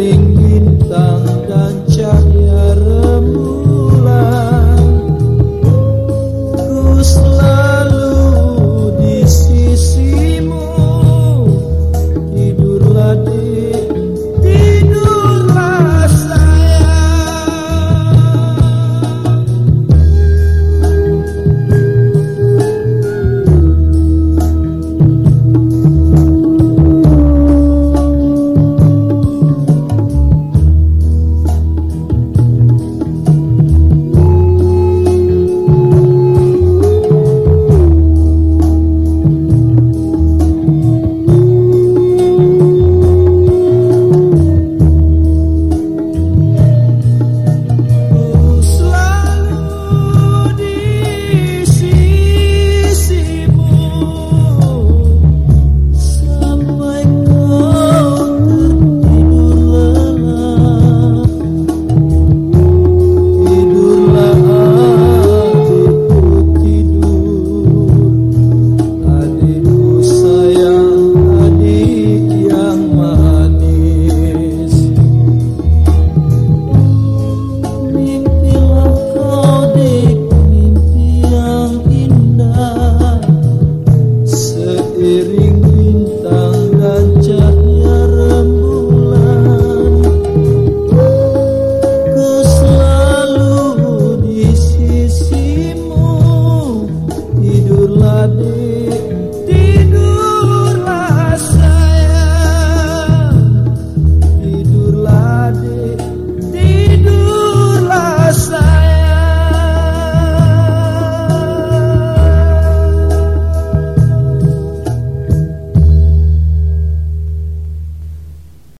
sering bintang dan cahaya